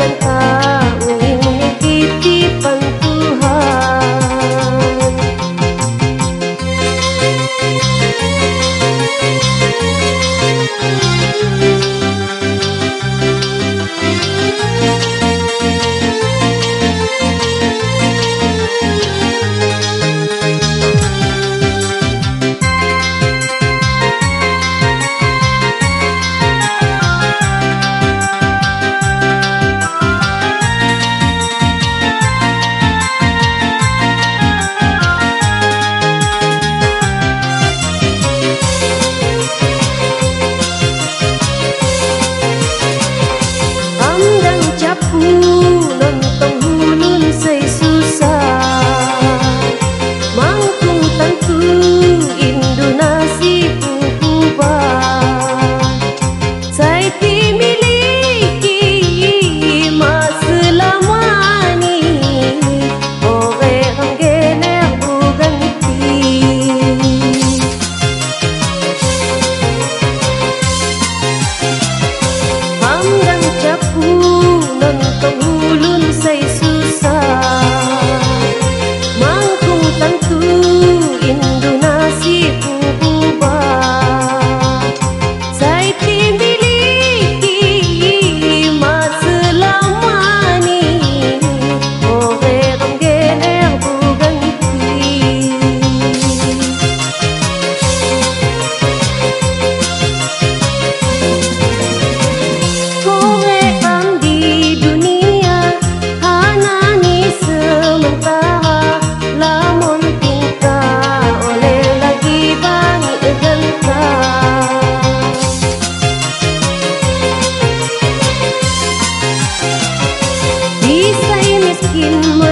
dan makin